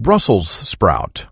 Brussels sprout.